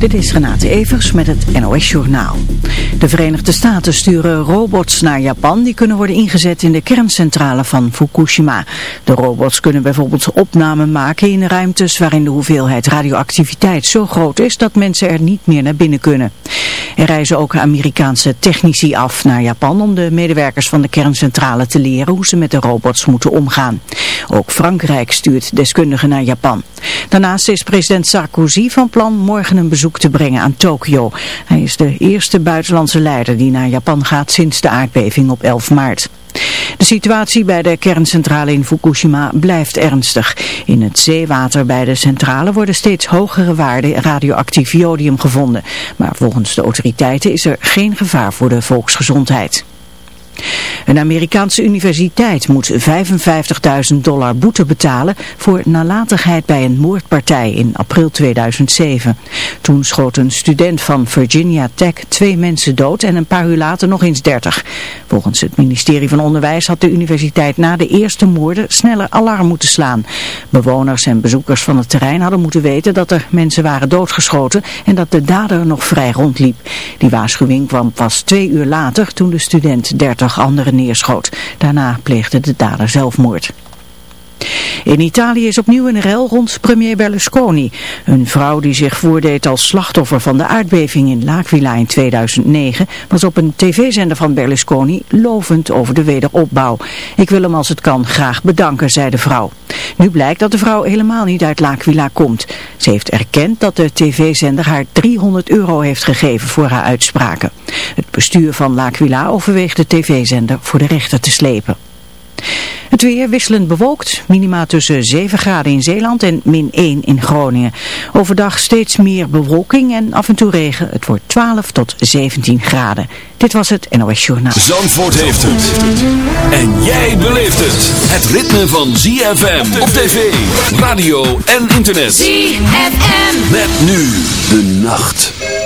Dit is Renate Evers met het NOS Journaal. De Verenigde Staten sturen robots naar Japan die kunnen worden ingezet in de kerncentrale van Fukushima. De robots kunnen bijvoorbeeld opnamen maken in ruimtes waarin de hoeveelheid radioactiviteit zo groot is dat mensen er niet meer naar binnen kunnen. Er reizen ook Amerikaanse technici af naar Japan om de medewerkers van de kerncentrale te leren hoe ze met de robots moeten omgaan. Ook Frankrijk stuurt deskundigen naar Japan. Daarnaast is president Sarkozy van plan morgen een bezoek te brengen aan Tokio. Hij is de eerste buitenlandse leider die naar Japan gaat sinds de aardbeving op 11 maart. De situatie bij de kerncentrale in Fukushima blijft ernstig. In het zeewater bij de centrale worden steeds hogere waarden radioactief jodium gevonden. Maar volgens de autoriteiten is er geen gevaar voor de volksgezondheid. Een Amerikaanse universiteit moet 55.000 dollar boete betalen voor nalatigheid bij een moordpartij in april 2007. Toen schoot een student van Virginia Tech twee mensen dood en een paar uur later nog eens 30. Volgens het ministerie van Onderwijs had de universiteit na de eerste moorden sneller alarm moeten slaan. Bewoners en bezoekers van het terrein hadden moeten weten dat er mensen waren doodgeschoten en dat de dader nog vrij rondliep. Die waarschuwing kwam pas twee uur later toen de student 30 anderen neerschoot. Daarna pleegde de dader zelfmoord. In Italië is opnieuw een rel rond premier Berlusconi. Een vrouw die zich voordeed als slachtoffer van de aardbeving in L'Aquila in 2009 was op een tv-zender van Berlusconi lovend over de wederopbouw. Ik wil hem als het kan graag bedanken, zei de vrouw. Nu blijkt dat de vrouw helemaal niet uit L'Aquila komt. Ze heeft erkend dat de tv-zender haar 300 euro heeft gegeven voor haar uitspraken. Het bestuur van L'Aquila overweegt de tv-zender voor de rechter te slepen. Het weer wisselend bewolkt, minima tussen 7 graden in Zeeland en min 1 in Groningen. Overdag steeds meer bewolking en af en toe regen. Het wordt 12 tot 17 graden. Dit was het NOS Journaal. Zandvoort heeft het. En jij beleeft het. Het ritme van ZFM op tv, radio en internet. ZFM. Met nu de nacht.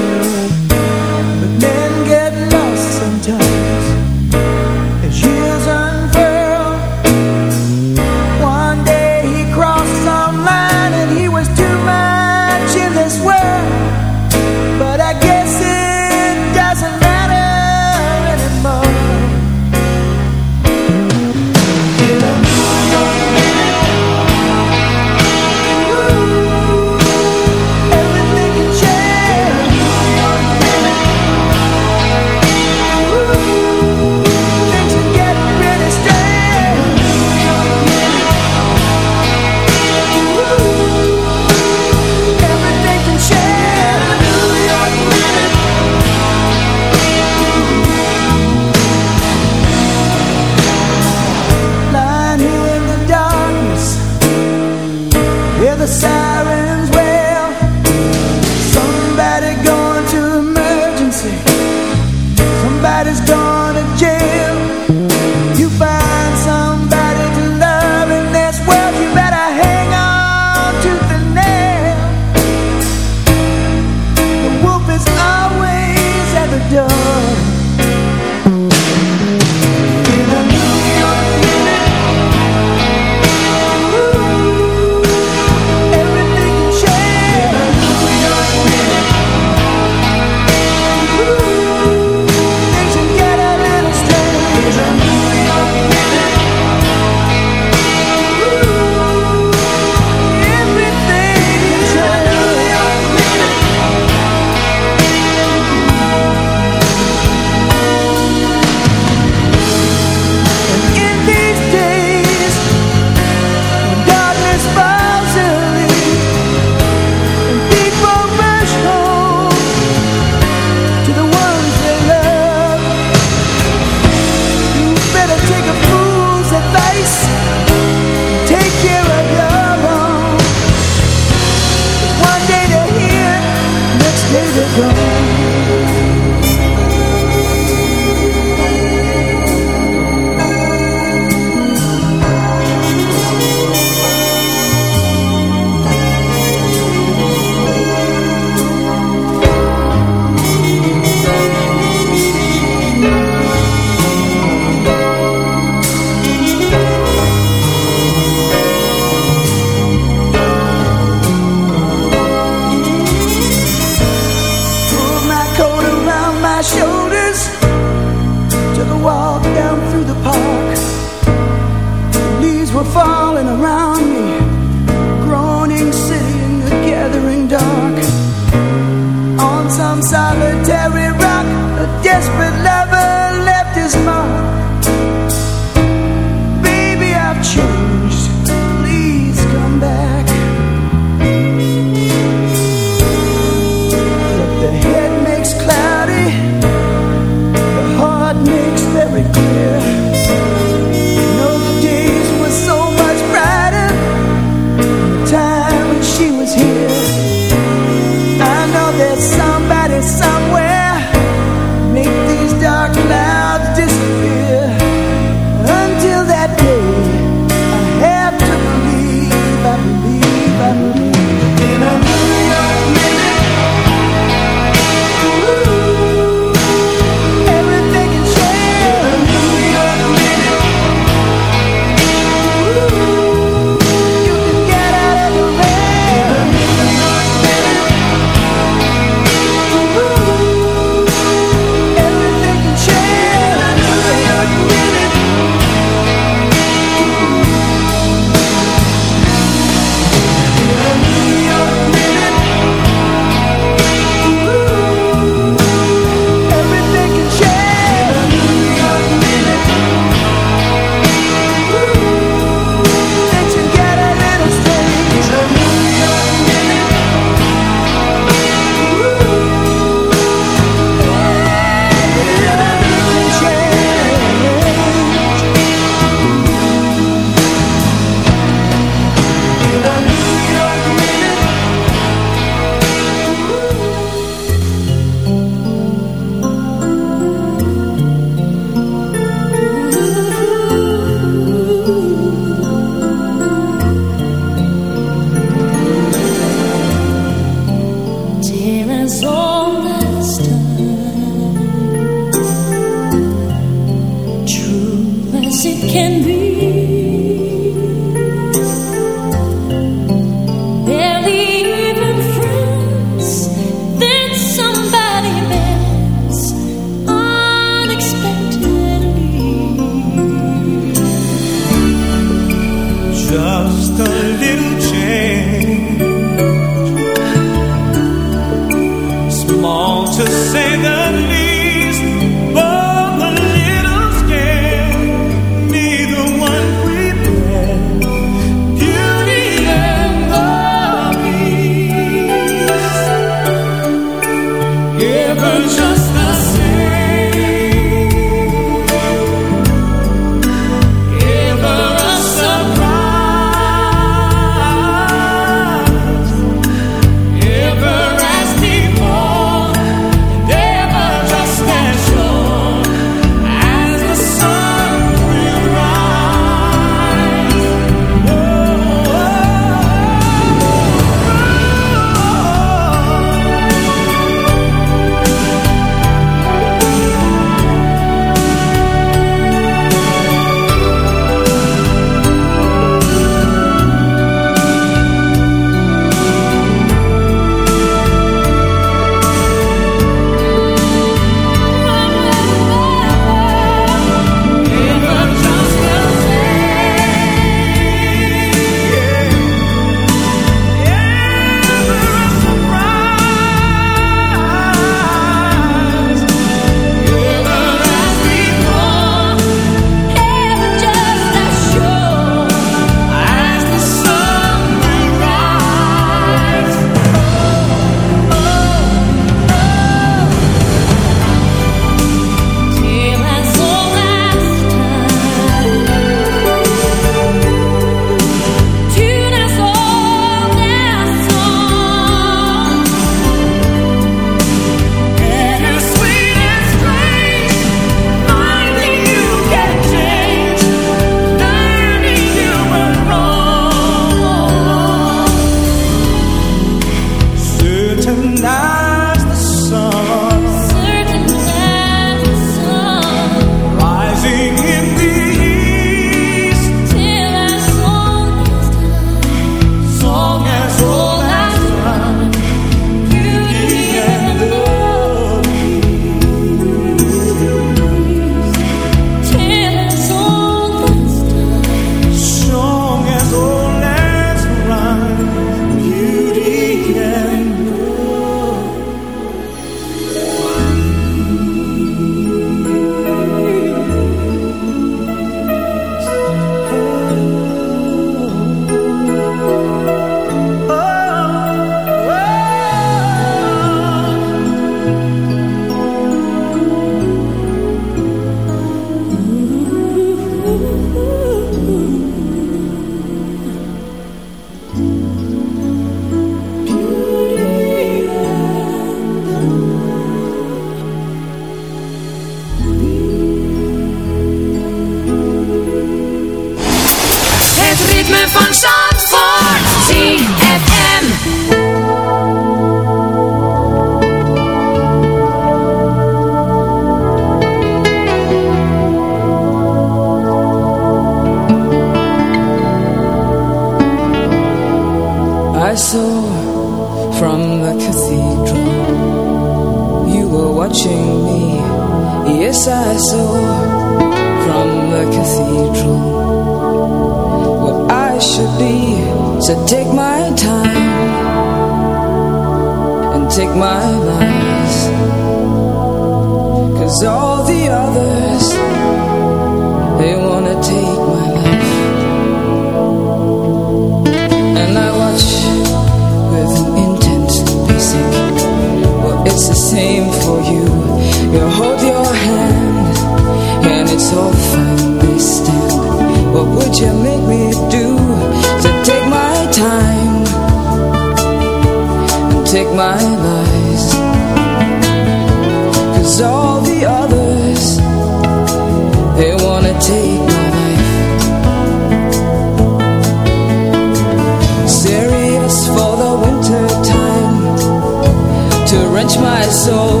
Soul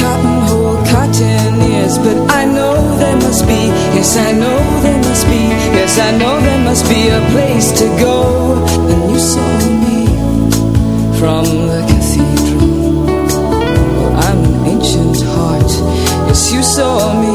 cotton, whole cotton ears But I know there must be Yes, I know there must be Yes, I know there must be a place to go. And you saw me From the cathedral. I'm an ancient heart. Yes, you saw me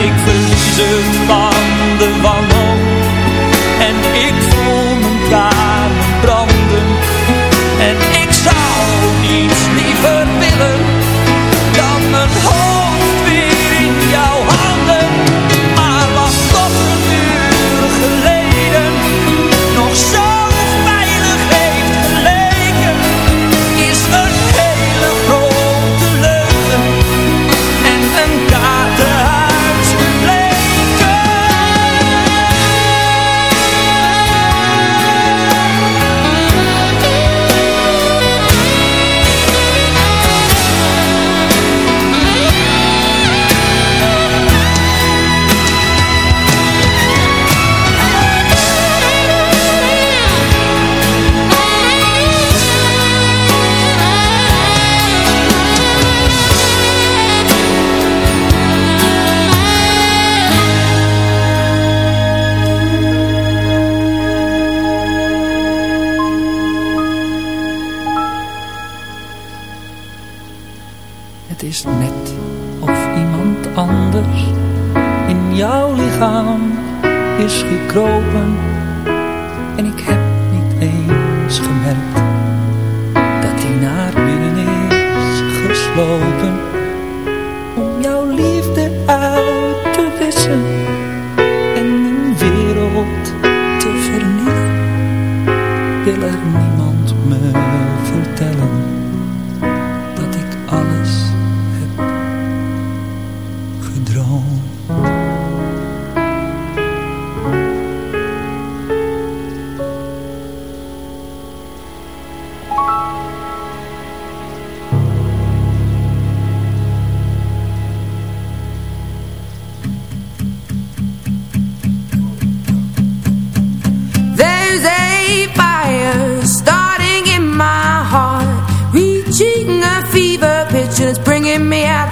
Ik verlies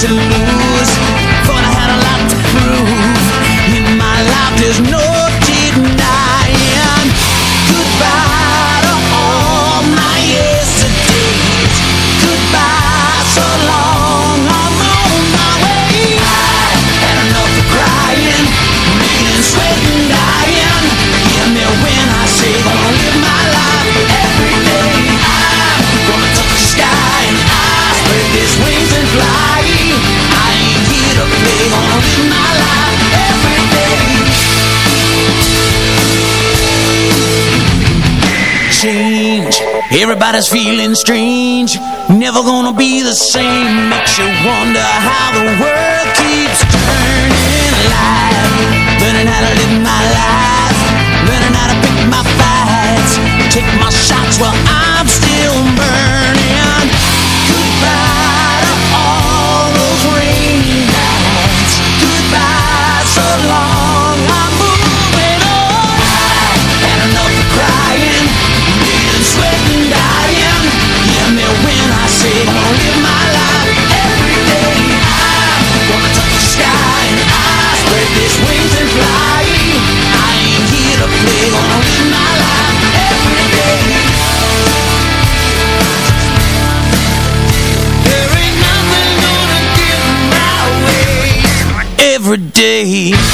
to Everybody's feeling strange. Never gonna be the same. Makes you wonder how the world keeps turning. Alive Learning how to live my life Learning how to pick my fights. Take my shots while I'm still burning. Goodbye to all those rainy nights. Goodbye so long. days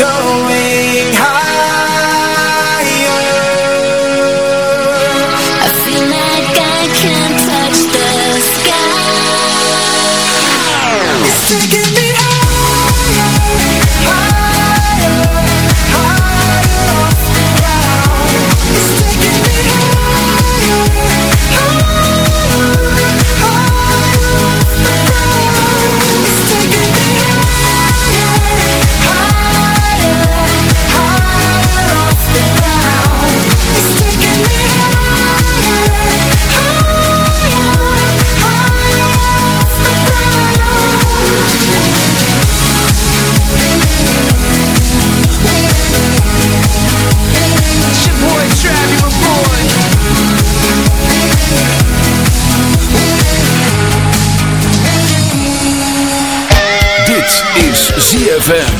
going ZFM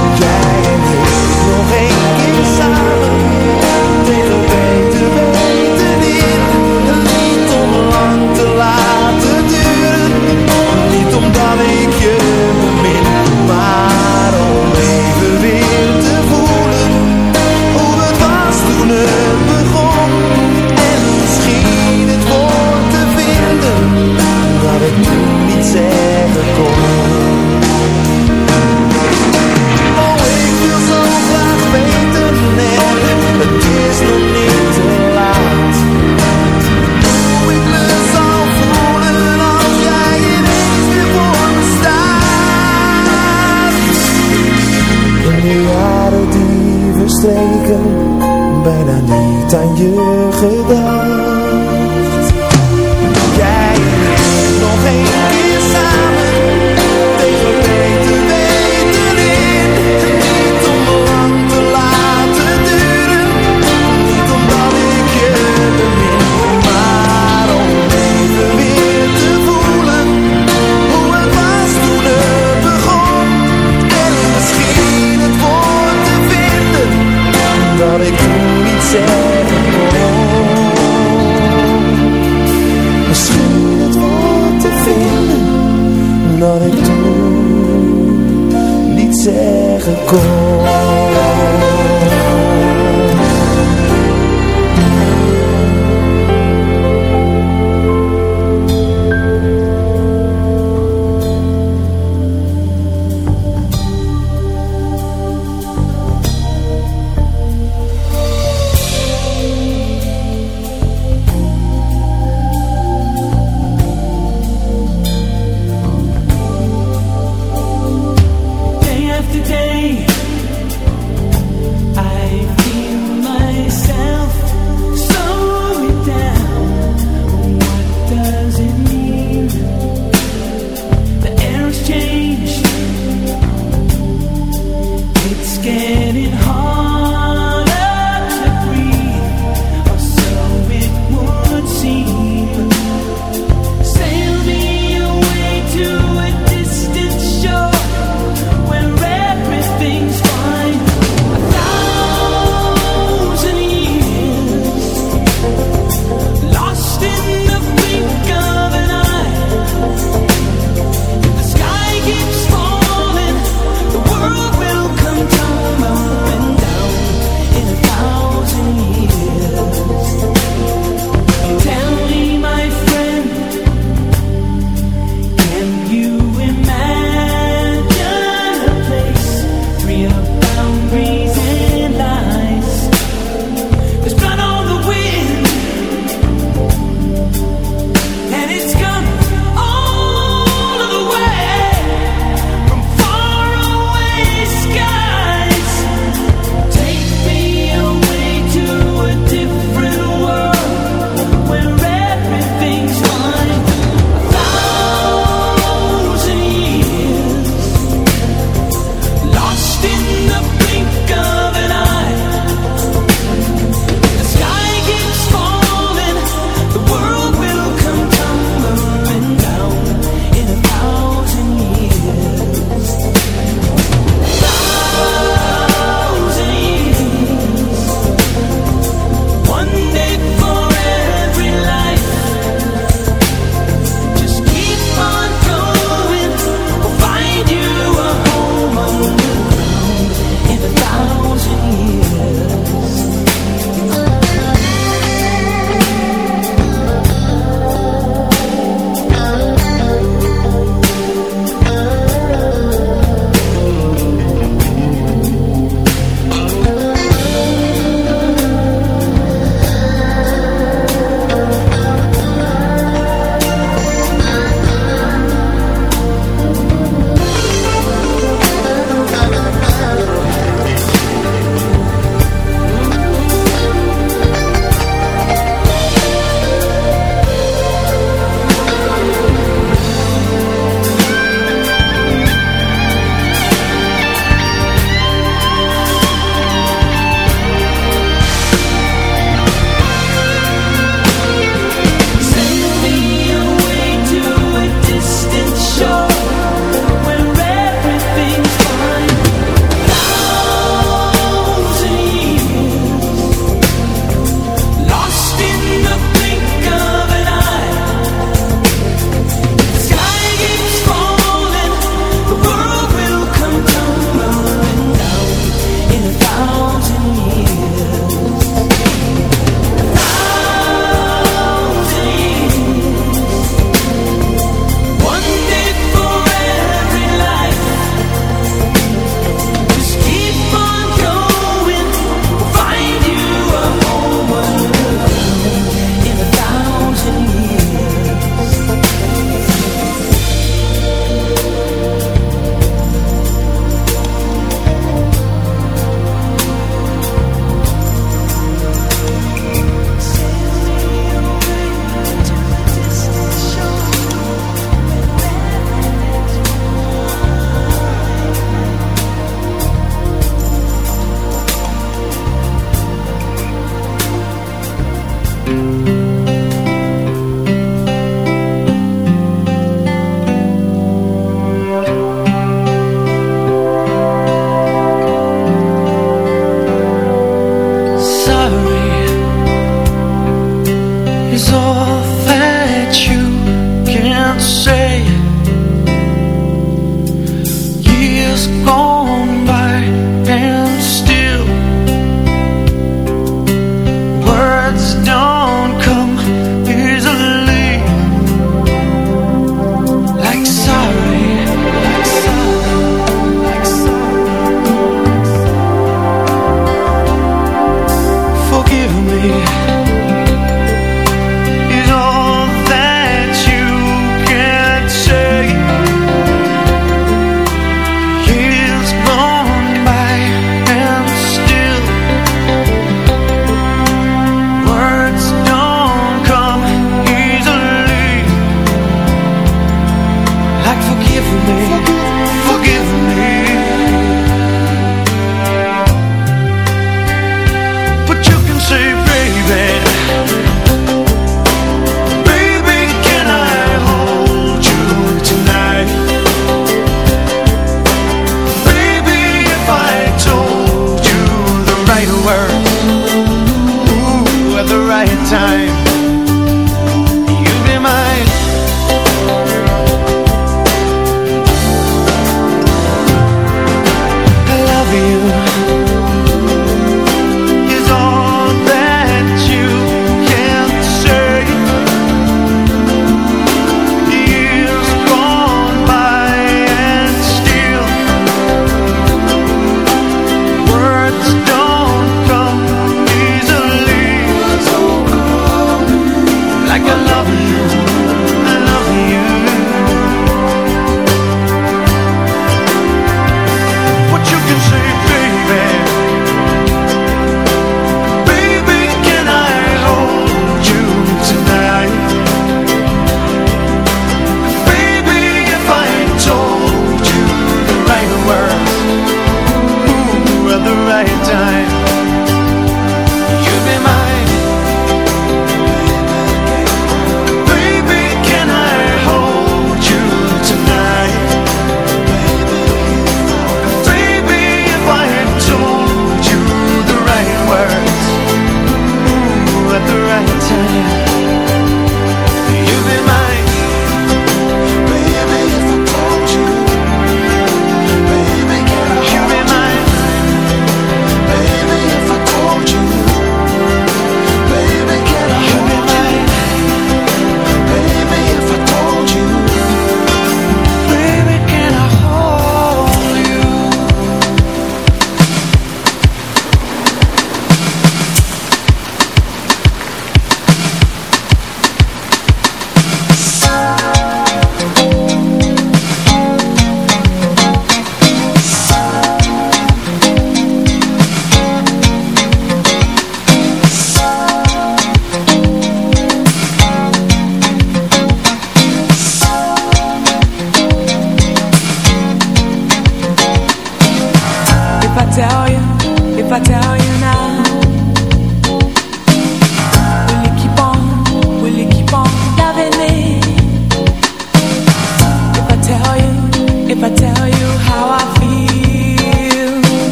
right word